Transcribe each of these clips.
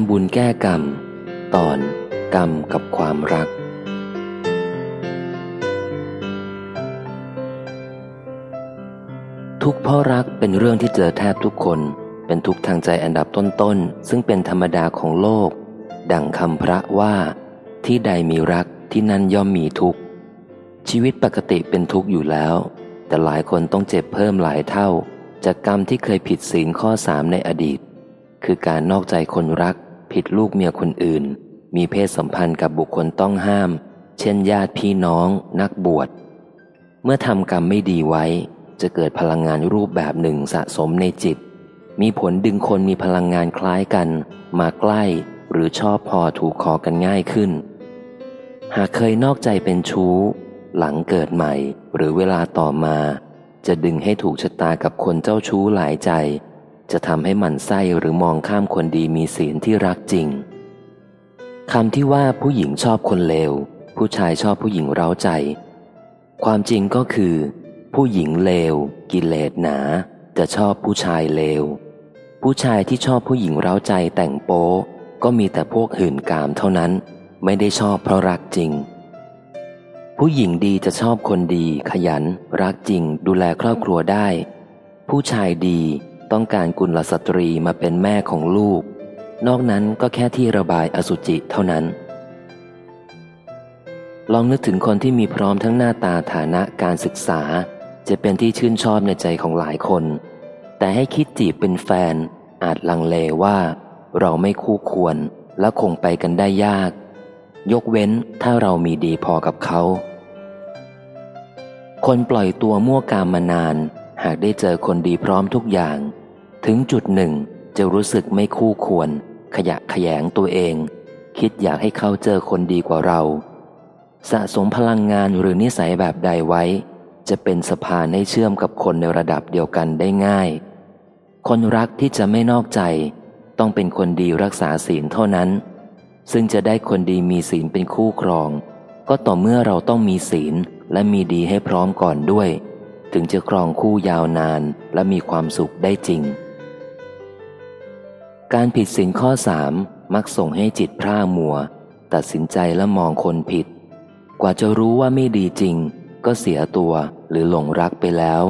ำบุญแก้กรรม ตอนกรรมกับความรัก ทุกพ่อรักเป็นเรื่องที่เจอแทบทุกคน เป็นทุกทางใจอันดับต้นๆ ซึ่งเป็นธรรมดาของโลก ดังคำพระว่า ที่ใดมีรักที่นั่นย่อมมีทุกข์ ชีวิตปกติเป็นทุกข์อยู่แล้ว แต่หลายคนต้องเจ็บเพิ่มหลายเท่า จากกรรมที่เคยผิดศีลข้อสามในอดีตคือการนอกใจคนรัก ผิดลูกเมียคนอื่น มีเพศสัมพันธ์กับบุคคลต้องห้าม เช่นญาติพี่น้อง นักบวช เมื่อทำกรรมไม่ดีไว้ จะเกิดพลังงานรูปแบบหนึ่งสะสมในจิต มีผลดึงคนมีพลังงานคล้ายกัน มาใกล้หรือชอบพอถูกคอกันง่ายขึ้น หากเคยนอกใจเป็นชู้ หลังเกิดใหม่หรือเวลาต่อมา จะดึงให้ถูกชะตากับคนเจ้าชู้หลายใจ จะทำให้มันไส้หรือมองข้ามคนดีมีศีลที่รักจริงคำที่ว่าผู้หญิงชอบคนเลว ผู้ชายชอบผู้หญิงเร้าใจ ความจริงก็คือ ผู้หญิงเลว กิเลสหนา จะชอบผู้ชายเลว ผู้ชายที่ชอบผู้หญิงเร้าใจแต่งโป๊ก็มีแต่พวกหื่นกามเท่านั้น ไม่ได้ชอบเพราะรักจริง ผู้หญิงดีจะชอบคนดี ขยัน รักจริง ดูแลครอบครัวได้ ผู้ชายดี ต้องการกุลสตรีมาเป็นแม่ของลูก นอกนั้นก็แค่ที่ระบายอสุจิเท่านั้น ลองนึกถึงคนที่มีพร้อมทั้งหน้าตาฐานะการศึกษา จะเป็นที่ชื่นชอบในใจของหลายคน แต่ให้คิดจีบเป็นแฟน อาจลังเลว่าเราไม่คู่ควรและคงไปกันได้ยาก ยกเว้นถ้าเรามีดีพอกับเขา คนปล่อยตัวมั่วกามมานาน หากได้เจอคนดีพร้อมทุกอย่าง ถึงจุดหนึ่งจะรู้สึกไม่คู่ควร ขยะขยงตัวเอง คิดอยากให้เขาเจอคนดีกว่าเรา สะสมพลังงานหรือนิสัยแบบใดไว้ จะเป็นสะพานให้เชื่อมกับคนในระดับเดียวกันได้ง่าย คนรักที่จะไม่นอกใจ ต้องเป็นคนดีรักษาศีลเท่านั้น ซึ่งจะได้คนดีมีศีลเป็นคู่ครอง ก็ต่อเมื่อเราต้องมีศีลและมีดีให้พร้อมก่อนด้วย ถึงจะครองคู่ยาวนานและมีความสุขได้จริง การผิดศีลข้อสามมักส่งให้จิตพร่ามัว ตัดสินใจและมองคนผิด กว่าจะรู้ว่าไม่ดีจริง ก็เสียตัวหรือหลงรักไปแล้ว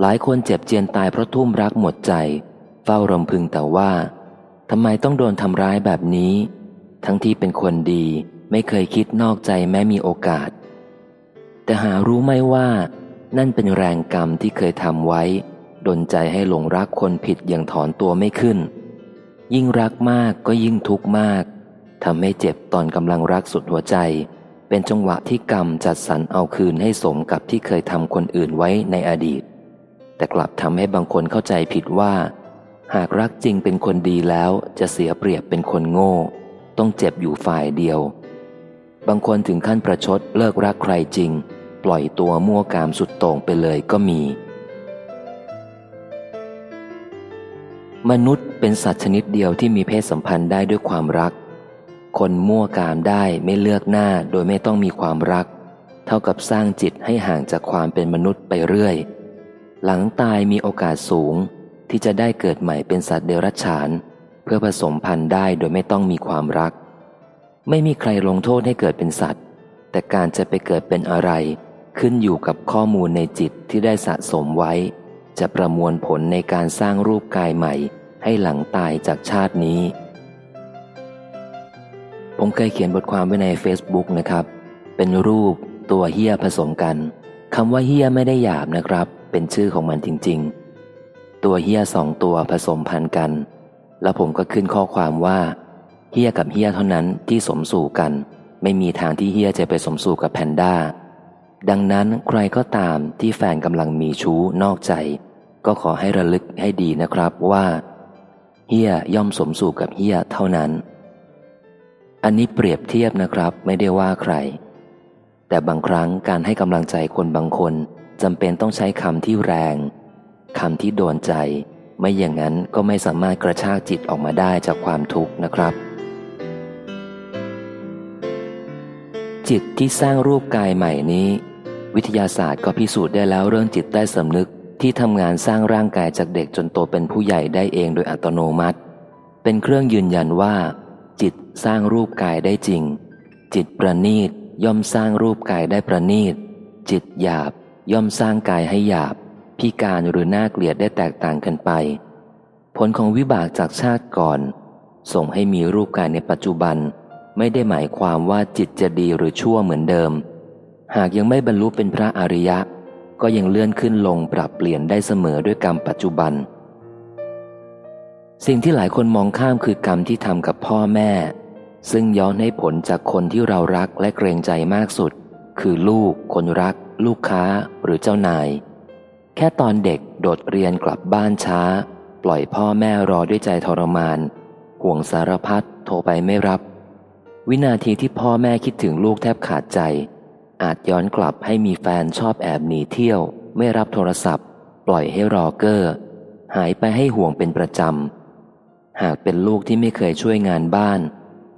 หลายคนเจ็บเจียนตายเพราะทุ่มรักหมดใจ เฝ้ารำพึงแต่ว่าทำไมต้องโดนทำร้ายแบบนี้ ทั้งที่เป็นคนดีไม่เคยคิดนอกใจแม้มีโอกาส แต่หารู้ไม่ว่า นั่นเป็นแรงกรรมที่เคยทำไว้ดนใจให้หลงรักคนผิดอย่างถอนตัวไม่ขึ้น ยิ่งรักมากก็ยิ่งทุกข์มากทำให้เจ็บตอนกำลังรักสุดหัวใจ เป็นจังหวะที่กรรมจัดสรรเอาคืนให้สมกับที่เคยทำคนอื่นไว้ในอดีต แต่กลับทำให้บางคนเข้าใจผิดว่า หากรักจริงเป็นคนดีแล้วจะเสียเปรียบเป็นคนโง่ ต้องเจ็บอยู่ฝ่ายเดียว บางคนถึงขั้นประชดเลิกรักใครจริง ปล่อยตัวมั่วกามสุดโต่งไปเลยก็มี มนุษย์เป็นสัตว์ชนิดเดียวที่มีเพศสัมพันธ์ได้ด้วยความรัก คนมั่วกามได้ไม่เลือกหน้าโดยไม่ต้องมีความรัก เท่ากับสร้างจิตให้ห่างจากความเป็นมนุษย์ไปเรื่อย หลังตายมีโอกาสสูงที่จะได้เกิดใหม่เป็นสัตว์เดรัจฉาน เพื่อผสมพันธุ์ได้โดยไม่ต้องมีความรัก ไม่มีใครลงโทษให้เกิดเป็นสัตว์ แต่การจะไปเกิดเป็นอะไร ขึ้นอยู่กับข้อมูลในจิตที่ได้สะสมไว้ จะประมวลผลในการสร้างรูปกายใหม่ ให้หลังตายจากชาตินี้ ผมเคยเขียนบทความไว้ใน Facebook นะครับ เป็นรูปตัวเฮียผสมกันคำว่าเฮียไม่ได้หยาบนะครับ เป็นชื่อของมันจริง ๆ ตัวเฮียสองตัวผสมพันกัน แล้วผมก็ขึ้นข้อความว่าเฮียกับเฮียเท่านั้นที่สมสู่กัน ไม่มีทางที่เฮียจะไปสมสู่กับแพนด้าดังนั้นใครก็ตามที่แฟนกำลังมีชู้นอกใจ ก็ขอให้ระลึกให้ดีนะครับว่า เฮียย่อมสมสู่กับเฮียเท่านั้น อันนี้เปรียบเทียบนะครับไม่ได้ว่าใคร แต่บางครั้งการให้กำลังใจคนบางคนจำเป็นต้องใช้คำที่แรงคำที่โดนใจ ไม่อย่างนั้นก็ไม่สามารถกระชากจิตออกมาได้จากความทุกข์นะครับ จิตที่สร้างรูปกายใหม่นี้ วิทยาศาสตร์ก็พิสูจน์ได้แล้วเรื่องจิตใต้สำนึก ที่ทำงานสร้างร่างกายจากเด็กจนโตเป็นผู้ใหญ่ได้เองโดยอัตโนมัติ เป็นเครื่องยืนยันว่า จิตสร้างรูปกายได้จริง จิตประณีตย่อมสร้างรูปกายได้ประณีต จิตหยาบย่อมสร้างกายให้หยาบ พิการหรือน่าเกลียดได้แตกต่างกันไป ผลของวิบากจากชาติก่อน ส่งให้มีรูปกายในปัจจุบัน ไม่ได้หมายความว่าจิตจะดีหรือชั่วเหมือนเดิม หากยังไม่บรรลุเป็นพระอริยะ ก็ยังเลื่อนขึ้นลงปรับเปลี่ยนได้เสมอด้วยกรรมปัจจุบัน สิ่งที่หลายคนมองข้ามคือกรรมที่ทำกับพ่อแม่ ซึ่งย้อนให้ผลจากคนที่เรารักและเกรงใจมากสุด คือลูก คนรัก ลูกค้าหรือเจ้านาย แค่ตอนเด็กโดดเรียนกลับบ้านช้า ปล่อยพ่อแม่รอด้วยใจทรมาน ห่วงสารพัดโทรไปไม่รับ วินาทีที่พ่อแม่คิดถึงลูกแทบขาดใจ อาจย้อนกลับให้มีแฟนชอบแอบหนีเที่ยว ไม่รับโทรศัพท์ ปล่อยให้รอเกอร์ หายไปให้ห่วงเป็นประจำ หากเป็นลูกที่ไม่เคยช่วยงานบ้าน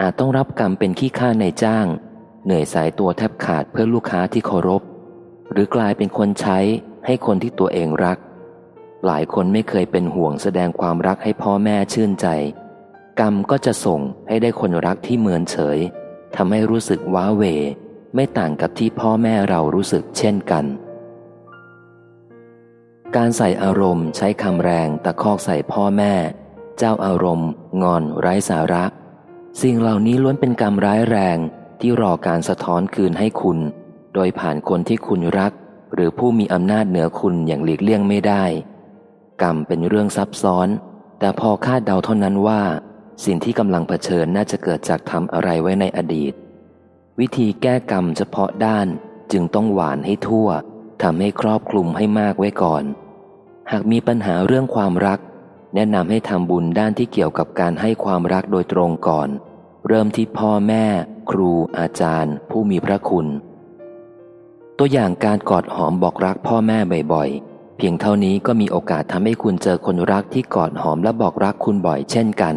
อาจต้องรับกรรมเป็นขี้ข้าในจ้าง เหนื่อยสายตัวแทบขาดเพื่อลูกค้าที่เคารพ หรือกลายเป็นคนใช้ให้คนที่ตัวเองรัก หลายคนไม่เคยเป็นห่วงแสดงความรักให้พ่อแม่ชื่นใจ กรรมก็จะส่งให้ได้คนรักที่เมินเฉยทำให้รู้สึกว้าเหว ไม่ต่างกับที่พ่อแม่เรารู้สึกเช่นกัน การใส่อารมณ์ใช้คำแรงตะคอกใส่พ่อแม่ เจ้าอารมณ์ งอนไร้สาระ สิ่งเหล่านี้ล้วนเป็นกรรมร้ายแรงที่รอการสะท้อนคืนให้คุณ โดยผ่านคนที่คุณรัก หรือผู้มีอำนาจเหนือคุณอย่างหลีกเลี่ยงไม่ได้ กรรมเป็นเรื่องซับซ้อน แต่พอคาดเดาเท่านั้นว่า สิ่งที่กำลังเผชิญน่าจะเกิดจากทำอะไรไว้ในอดีต วิธีแก้กรรมเฉพาะด้านจึงต้องหวานให้ทั่วทำให้ครอบคลุมให้มากไว้ก่อน หากมีปัญหาเรื่องความรัก แนะนำให้ทำบุญด้านที่เกี่ยวกับการให้ความรักโดยตรงก่อน เริ่มที่พ่อแม่ ครู อาจารย์ ผู้มีพระคุณ ตัวอย่างการกอดหอมบอกรักพ่อแม่บ่อยๆ เพียงเท่านี้ก็มีโอกาสทำให้คุณเจอคนรักที่กอดหอมและบอกรักคุณบ่อยเช่นกัน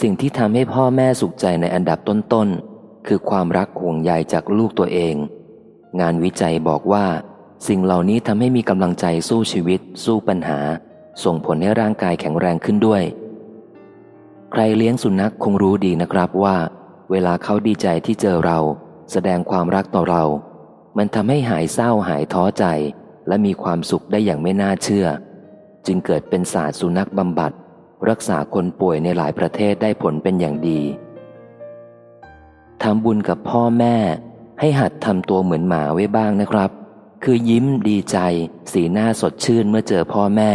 สิ่งที่ทำให้พ่อแม่สุขใจในอันดับต้นๆ คือความรักห่วงใยจากลูกตัวเอง งานวิจัยบอกว่า สิ่งเหล่านี้ทำให้มีกำลังใจสู้ชีวิต สู้ปัญหา ส่งผลให้ร่างกายแข็งแรงขึ้นด้วย ใครเลี้ยงสุนัขคงรู้ดีนะครับว่า เวลาเขาดีใจที่เจอเรา แสดงความรักต่อเรา มันทำให้หายเศร้าหายท้อใจ และมีความสุขได้อย่างไม่น่าเชื่อ จึงเกิดเป็นศาสตร์สุนัขบำบัด รักษาคนป่วยในหลายประเทศได้ผลเป็นอย่างดี ทำบุญกับพ่อแม่ ให้หัดทำตัวเหมือนหมาไว้บ้างนะครับ คือยิ้มดีใจ สีหน้าสดชื่นเมื่อเจอพ่อแม่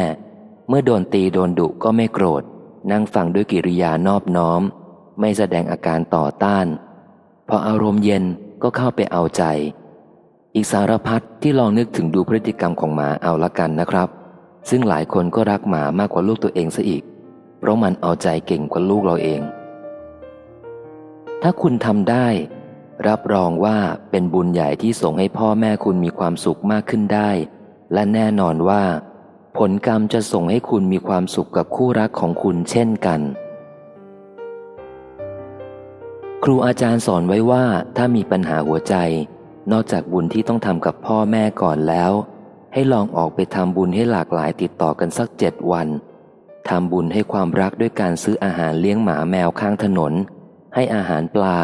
เมื่อโดนตีโดนดุก็ไม่โกรธ นั่งฟังด้วยกิริยานอบน้อม ไม่แสดงอาการต่อต้าน พออารมณ์เย็นก็เข้าไปเอาใจ อีกสารพัดที่ลองนึกถึงดูพฤติกรรมของหมาเอาละกันนะครับ ซึ่งหลายคนก็รักหมามากกว่าลูกตัวเองซะอีก เพราะมันเอาใจเก่งกว่าลูกเราเอง ถ้าคุณทำได้ รับรองว่าเป็นบุญใหญ่ที่ส่งให้พ่อแม่คุณมีความสุขมากขึ้นได้ และแน่นอนว่า ผลกรรมจะส่งให้คุณมีความสุขกับคู่รักของคุณเช่นกัน ครูอาจารย์สอนไว้ว่าถ้ามีปัญหาหัวใจ นอกจากบุญที่ต้องทำกับพ่อแม่ก่อนแล้ว ให้ลองออกไปทำบุญให้หลากหลายติดต่อกันสักเจ็ดวันทำบุญให้ความรักด้วยการซื้ออาหารเลี้ยงหมาแมวข้างถนน ให้อาหารปลา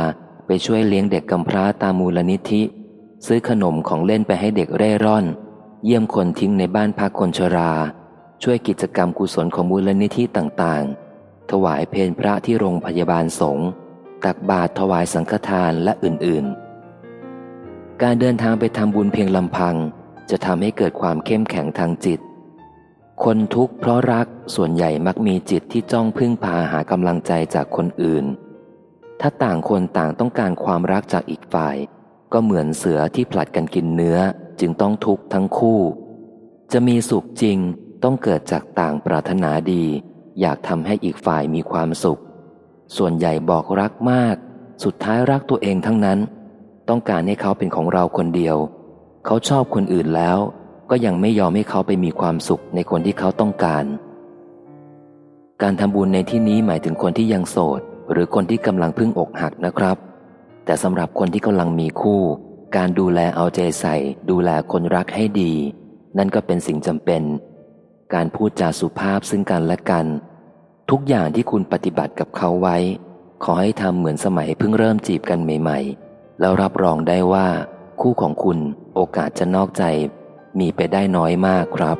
ไปช่วยเลี้ยงเด็กกำพร้าตามมูลนิธิ ซื้อขนมของเล่นไปให้เด็กเร่ร่อน เยี่ยมคนทิ้งในบ้านพักคนชรา ช่วยกิจกรรมกุศลของมูลนิธิต่างๆ ถวายเพลพระที่โรงพยาบาลสงฆ์ตักบาตรถวายสังฆทานและอื่นๆ การเดินทางไปทำบุญเพียงลำพัง จะทำให้เกิดความเข้มแข็งทางจิต คนทุกข์เพราะรักส่วนใหญ่มักมีจิตที่จ้องพึ่งพาหากำลังใจจากคนอื่น ถ้าต่างคนต่างต้องการความรักจากอีกฝ่าย ก็เหมือนเสือที่ผลัดกันกินเนื้อจึงต้องทุกข์ทั้งคู่ จะมีสุขจริงต้องเกิดจากต่างปรารถนาดี อยากทำให้อีกฝ่ายมีความสุข ส่วนใหญ่บอกรักมาก สุดท้ายรักตัวเองทั้งนั้น ต้องการให้เขาเป็นของเราคนเดียว เขาชอบคนอื่นแล้ว ก็ยังไม่ยอมให้เขาไปมีความสุขในคนที่เขาต้องการ การทำบุญในที่นี้หมายถึงคนที่ยังโสด หรือคนที่กำลังพึ่งอกหักนะครับ แต่สำหรับคนที่กำลังมีคู่ การดูแลเอาใจใส่ ดูแลคนรักให้ดี นั่นก็เป็นสิ่งจำเป็น การพูดจาสุภาพซึ่งกันและกัน ทุกอย่างที่คุณปฏิบัติกับเขาไว้ ขอให้ทำเหมือนสมัยเพิ่งเริ่มจีบกันใหม่ๆ แล้วรับรองได้ว่า คู่ของคุณโอกาสจะนอกใจ มีไปได้น้อยมากครับ